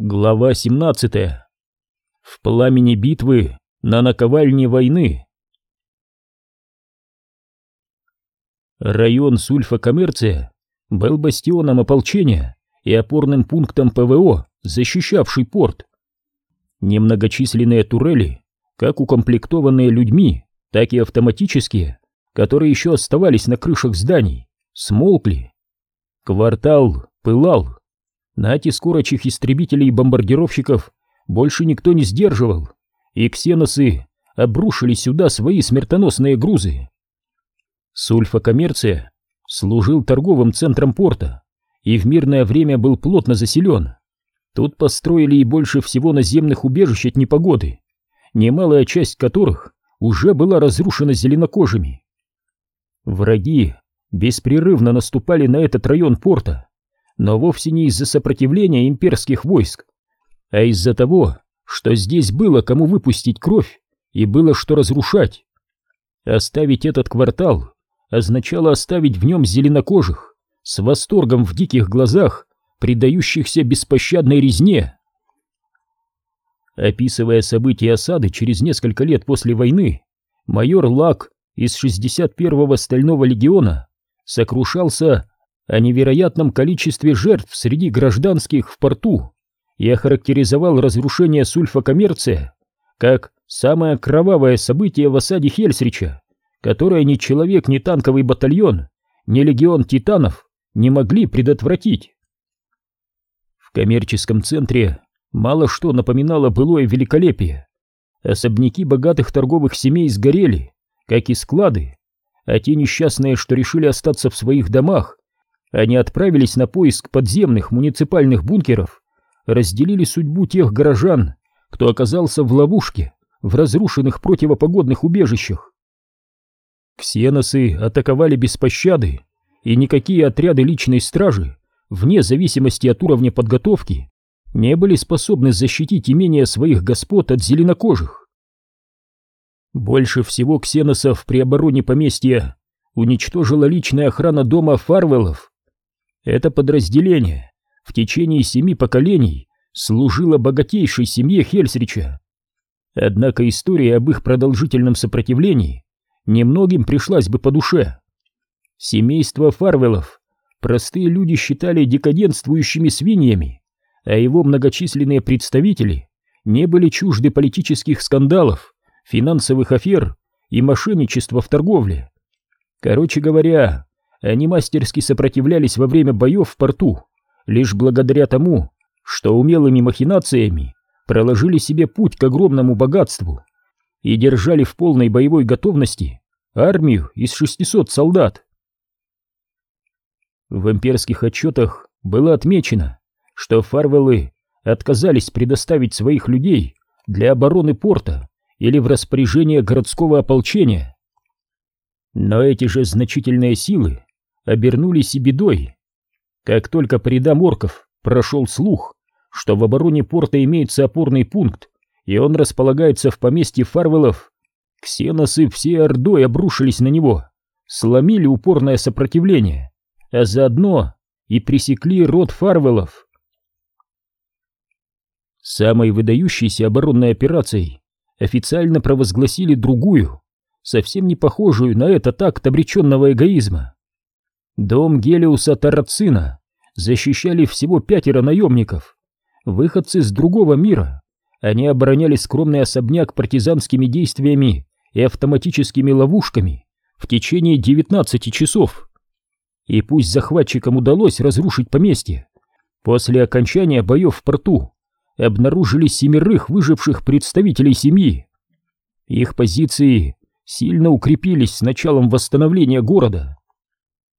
Глава 17. В пламени битвы на наковальне войны. Район Сульфа-Коммерция был бастионом ополчения и опорным пунктом ПВО, защищавший порт. Немногочисленные турели, как укомплектованные людьми, так и автоматические, которые еще оставались на крышах зданий, смолкли. Квартал пылал. Натиск урочих истребителей и бомбардировщиков больше никто не сдерживал, и ксеносы обрушили сюда свои смертоносные грузы. Сульфа-коммерция служил торговым центром порта и в мирное время был плотно заселен. Тут построили и больше всего наземных убежищ от непогоды, немалая часть которых уже была разрушена зеленокожими. Враги беспрерывно наступали на этот район порта, но вовсе не из-за сопротивления имперских войск, а из-за того, что здесь было кому выпустить кровь и было что разрушать. Оставить этот квартал означало оставить в нем зеленокожих, с восторгом в диких глазах, предающихся беспощадной резне. Описывая события осады через несколько лет после войны, майор Лак из 61-го стального легиона сокрушался о невероятном количестве жертв среди гражданских в порту и охарактеризовал разрушение сульфа-коммерция как самое кровавое событие в осаде Хельсрича, которое ни человек, ни танковый батальон, ни легион титанов не могли предотвратить. В коммерческом центре мало что напоминало былое великолепие. Особняки богатых торговых семей сгорели, как и склады, а те несчастные, что решили остаться в своих домах, они отправились на поиск подземных муниципальных бункеров, разделили судьбу тех горожан, кто оказался в ловушке в разрушенных противопогодных убежищах. Ксеносы атаковали без пощады, и никакие отряды личной стражи, вне зависимости от уровня подготовки, не были способны защитить имение своих господ от зеленокожих. Больше всего ксеносов при обороне поместья уничтожила личная охрана дома Фарвеллов, это подразделение в течение семи поколений служило богатейшей семье Хельсрича. Однако история об их продолжительном сопротивлении немногим пришлась бы по душе. Семейство Фарвелов простые люди считали декаденствующими свиньями, а его многочисленные представители не были чужды политических скандалов, финансовых афер и мошенничества в торговле. Короче говоря, они мастерски сопротивлялись во время боев в порту, лишь благодаря тому, что умелыми махинациями проложили себе путь к огромному богатству и держали в полной боевой готовности армию из 600 солдат. В имперских отчетах было отмечено, что фарвеллы отказались предоставить своих людей для обороны порта или в распоряжение городского ополчения. Но эти же значительные силы обернулись и бедой. Как только по рядам орков прошел слух, что в обороне порта имеется опорный пункт, и он располагается в поместье Фарвелов, ксеносы все ордой обрушились на него, сломили упорное сопротивление, а заодно и пресекли род Фарвелов. Самой выдающейся оборонной операцией официально провозгласили другую, совсем не похожую на этот акт обреченного эгоизма. Дом Гелиуса Тарацина защищали всего пятеро наемников, выходцы с другого мира. Они обороняли скромный особняк партизанскими действиями и автоматическими ловушками в течение 19 часов. И пусть захватчикам удалось разрушить поместье, после окончания боев в порту обнаружили семерых выживших представителей семьи. Их позиции сильно укрепились с началом восстановления города.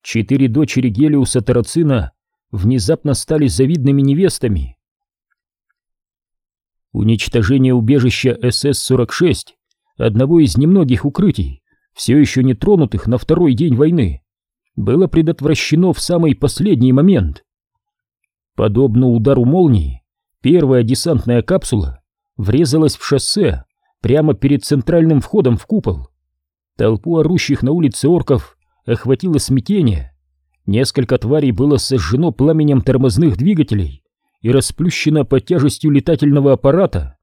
Четыре дочери Гелиуса Тарацина внезапно стали завидными невестами. Уничтожение убежища СС-46, одного из немногих укрытий, все еще не тронутых на второй день войны, было предотвращено в самый последний момент. Подобно удару молнии, первая десантная капсула врезалась в шоссе прямо перед центральным входом в купол. Толпу орущих на улице орков охватило смятение. Несколько тварей было сожжено пламенем тормозных двигателей и расплющена под тяжестью летательного аппарата.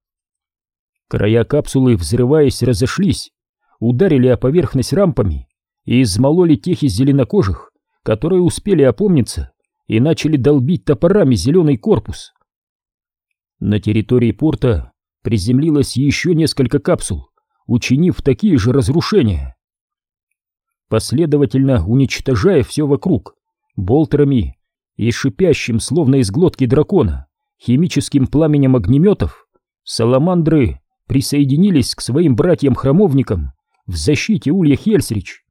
Края капсулы, взрываясь, разошлись, ударили о поверхность рампами и измололи тех из зеленокожих, которые успели опомниться и начали долбить топорами зеленый корпус. На территории порта приземлилось еще несколько капсул, учинив такие же разрушения. Последовательно уничтожая все вокруг, болтерами и шипящим, словно из глотки дракона, химическим пламенем огнеметов, саламандры присоединились к своим братьям-храмовникам в защите Улья Хельсрич.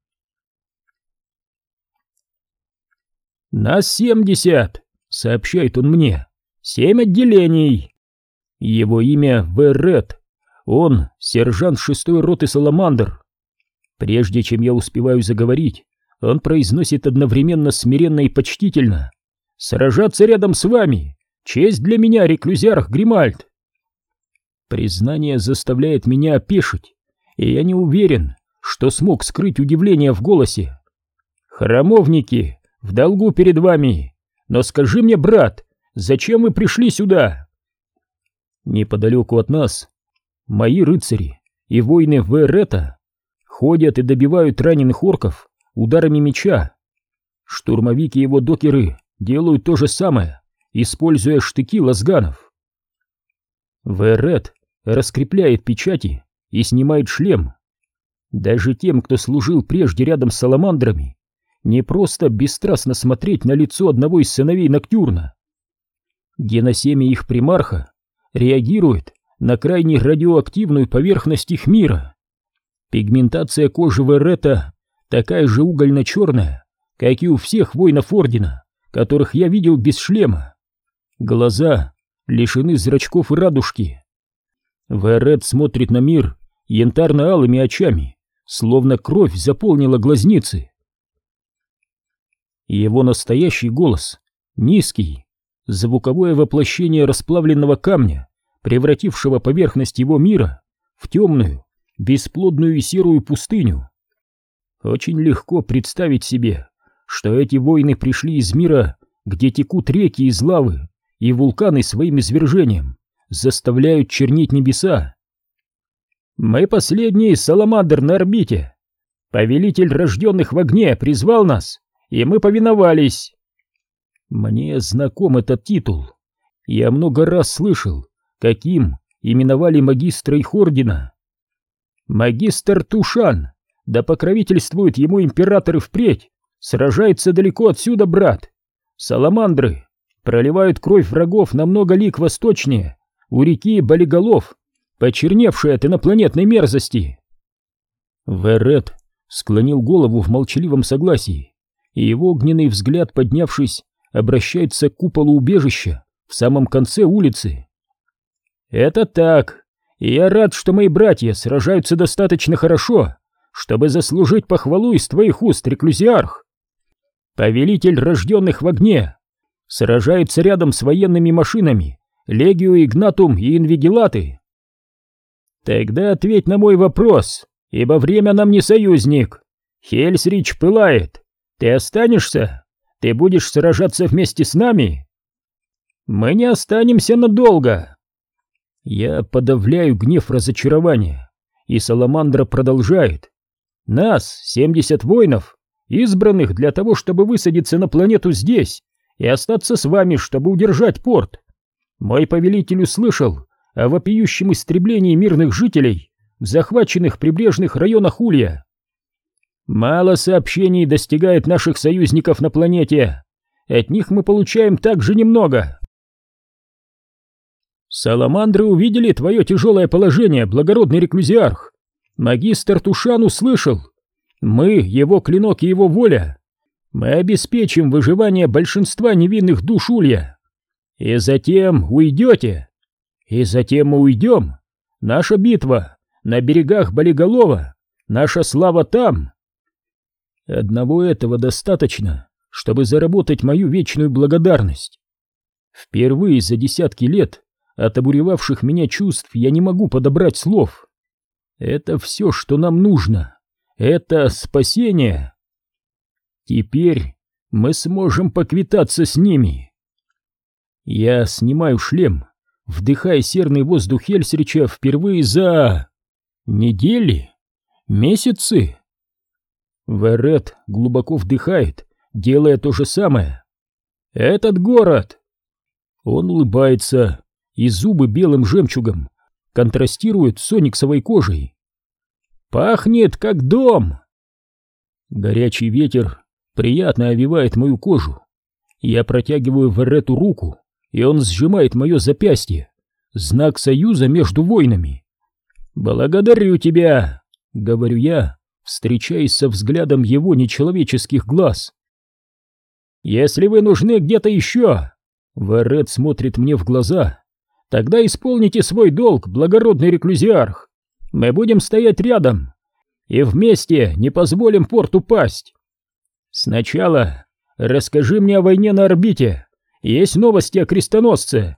«Нас семьдесят!» — сообщает он мне. «Семь отделений!» Его имя Веррет. Он сержант шестой роты Саламандр. Прежде чем я успеваю заговорить, он произносит одновременно смиренно и почтительно. «Сражаться рядом с вами! Честь для меня, реклюзиарх Гримальд!» Признание заставляет меня опешить, и я не уверен, что смог скрыть удивление в голосе. «Храмовники, в долгу перед вами! Но скажи мне, брат, зачем вы пришли сюда?» Неподалеку от нас мои рыцари и воины Верета ходят и добивают раненых орков ударами меча. Штурмовики и его докеры делают то же самое, используя штыки лазганов. Верет раскрепляет печати и снимает шлем. Даже тем, кто служил прежде рядом с саламандрами, не просто бесстрастно смотреть на лицо одного из сыновей Ноктюрна. Геносемия их примарха реагирует на крайне радиоактивную поверхность их мира. Пигментация кожи Верета такая же угольно-черная, как и у всех воинов Ордена, которых я видел без шлема. Глаза лишены зрачков и радужки. Верет смотрит на мир янтарно-алыми очами, словно кровь заполнила глазницы. Его настоящий голос низкий, звуковое воплощение расплавленного камня, превратившего поверхность его мира в темную, бесплодную и серую пустыню. Очень легко представить себе, что эти войны пришли из мира, где текут реки из лавы, и вулканы своим извержением заставляют чернить небеса. Мы последний Саламандр на орбите. Повелитель рожденных в огне призвал нас, и мы повиновались. Мне знаком этот титул. Я много раз слышал, каким именовали магистра их ордена. Магистр Тушан, да покровительствует ему император и впредь, сражается далеко отсюда, брат. Саламандры проливают кровь врагов на много лик восточнее, у реки Болиголов, почерневшей от инопланетной мерзости. Верет склонил голову в молчаливом согласии, и его огненный взгляд, поднявшись, обращается к куполу убежища в самом конце улицы. Это так, и я рад, что мои братья сражаются достаточно хорошо, чтобы заслужить похвалу из твоих уст, реклюзиарх. Повелитель рожденных в огне сражается рядом с военными машинами Легио Игнатум и Инвигилаты. Тогда ответь на мой вопрос, ибо время нам не союзник. Хельсрич пылает. Ты останешься? Ты будешь сражаться вместе с нами? Мы не останемся надолго. Я подавляю гнев разочарования, и Саламандра продолжает. Нас, 70 воинов, избранных для того, чтобы высадиться на планету здесь и остаться с вами, чтобы удержать порт. Мой повелитель услышал о вопиющем истреблении мирных жителей в захваченных прибрежных районах Улья. Мало сообщений достигает наших союзников на планете. От них мы получаем также немного. Саламандры увидели твое тяжелое положение, благородный реклюзиарх. Магистр Тушан услышал. Мы, его клинок и его воля. Мы обеспечим выживание большинства невинных душ Улья. И затем уйдете. И затем мы уйдем. Наша битва на берегах Болиголова. Наша слава там. Одного этого достаточно, чтобы заработать мою вечную благодарность. Впервые за десятки лет от обуревавших меня чувств я не могу подобрать слов. Это все, что нам нужно. Это спасение. Теперь мы сможем поквитаться с ними. Я снимаю шлем, вдыхая серный воздух Хельсрича впервые за... недели? Месяцы? Верет глубоко вдыхает, делая то же самое. «Этот город!» Он улыбается, и зубы белым жемчугом контрастируют с ониксовой кожей. «Пахнет, как дом!» Горячий ветер приятно овивает мою кожу. Я протягиваю Верету руку, и он сжимает мое запястье. Знак союза между войнами. «Благодарю тебя!» — говорю я, встречаясь со взглядом его нечеловеческих глаз. «Если вы нужны где-то еще...» Варет смотрит мне в глаза. «Тогда исполните свой долг, благородный реклюзиарх. Мы будем стоять рядом, и вместе не позволим порту пасть. Сначала расскажи мне о войне на орбите. Есть новости о крестоносце?»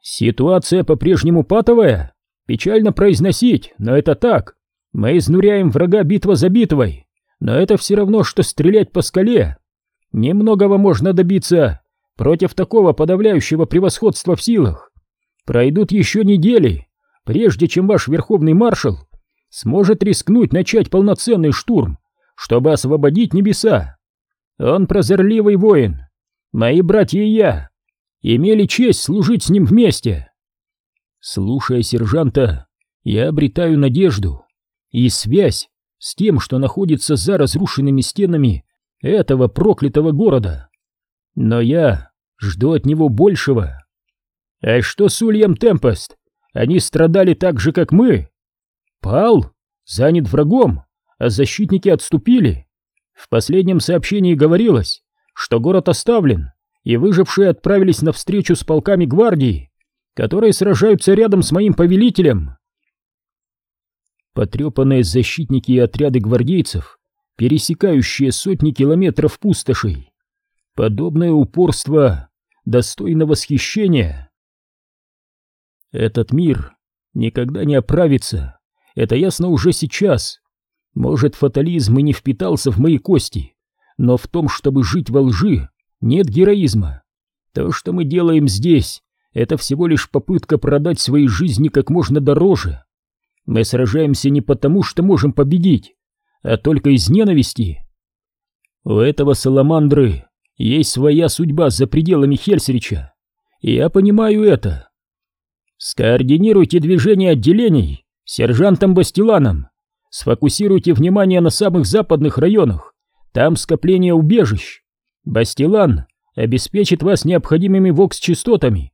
«Ситуация по-прежнему патовая? Печально произносить, но это так. Мы изнуряем врага битва за битвой, но это все равно, что стрелять по скале. Немногого можно добиться против такого подавляющего превосходства в силах. Пройдут еще недели, прежде чем ваш верховный маршал сможет рискнуть начать полноценный штурм, чтобы освободить небеса. Он прозорливый воин. Мои братья и я имели честь служить с ним вместе. Слушая сержанта, я обретаю надежду и связь с тем, что находится за разрушенными стенами этого проклятого города. Но я жду от него большего. А что с Ульям Темпест? Они страдали так же, как мы. Пал, занят врагом, а защитники отступили. В последнем сообщении говорилось, что город оставлен, и выжившие отправились на встречу с полками гвардии, которые сражаются рядом с моим повелителем. Потрепанные защитники и отряды гвардейцев, пересекающие сотни километров пустошей. Подобное упорство достойно восхищения. Этот мир никогда не оправится, это ясно уже сейчас. Может, фатализм и не впитался в мои кости, но в том, чтобы жить во лжи, нет героизма. То, что мы делаем здесь, это всего лишь попытка продать свои жизни как можно дороже. Мы сражаемся не потому, что можем победить, а только из ненависти. У этого саламандры есть своя судьба за пределами Хельсрича, я понимаю это. Скоординируйте движение отделений сержантом Бастиланом, сфокусируйте внимание на самых западных районах, там скопление убежищ. Бастилан обеспечит вас необходимыми вокс-частотами,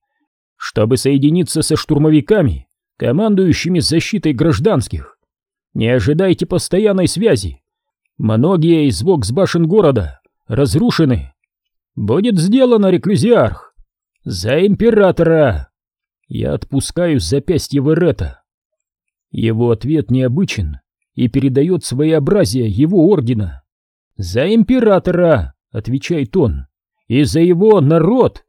чтобы соединиться со штурмовиками, командующими защитой гражданских. Не ожидайте постоянной связи. Многие из вокс-башен города разрушены. Будет сделано, реклюзиарх. За императора. Я отпускаю запястье Верета. Его ответ необычен и передает своеобразие его ордена. «За императора!» — отвечает он. «И за его народ!»